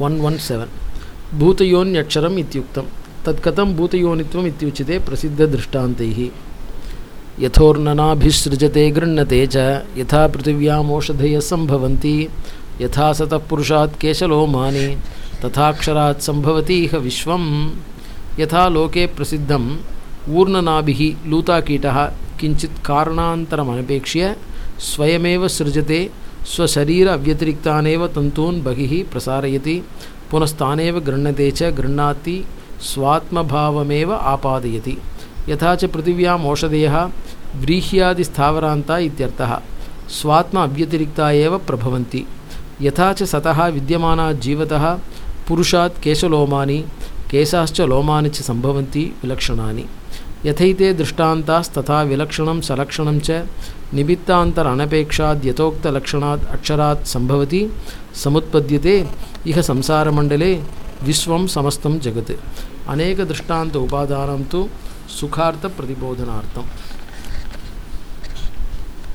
One one seven भूतयोन्यक्षरम् इत्युक्तं। तत्कथं भूतयोनित्वम् इत्युच्यते प्रसिद्धदृष्टान्तैः। यथोर्णनाभिसृजते गृह्णते च, यथा पृथिव्यामोषधयः सम्भवन्ति, यथा सतःपुरुषात् केशलोमानि तथाक्षरात् सम्भवति इह विश्वं यथा लोके प्रसिद्धम् ऊर्णनाभिः लूताकीटः किञ्चित् कारणान्तरमपेक्ष्य स्वयमेव सृजते स्वशरीर अव्यतिरिक्तानेव तन्तून् बहिः प्रसारयति, पुनस्तानेव गृह्णते च स्वात्मभावमेव आपादयति। यथा च पृथिव्याम् ओषधयः व्रीह्यादिस्थावरान्ता इत्यर्थः स्वात्म अव्यतिरिक्ता एव प्रभवन्ति। यथा च सतः विद्यमानात् जीवतः, पुरुषात् केशलोमानि, केशाश्च लोमानि च सम्भवन्ति विलक्षणानि। यथैते दृष्टान्तास्तथा विलक्षणं सलक्षणं च निमित्तान्तरनपेक्षाद्यथोक्तलक्षणात् अक्षरात् सम्भवति, समुत्पद्यते इह संसारमण्डले विश्वं समस्तं जगत्। अनेकदृष्टान्त उपादानं तु सुखार्थप्रतिबोधनार्थम्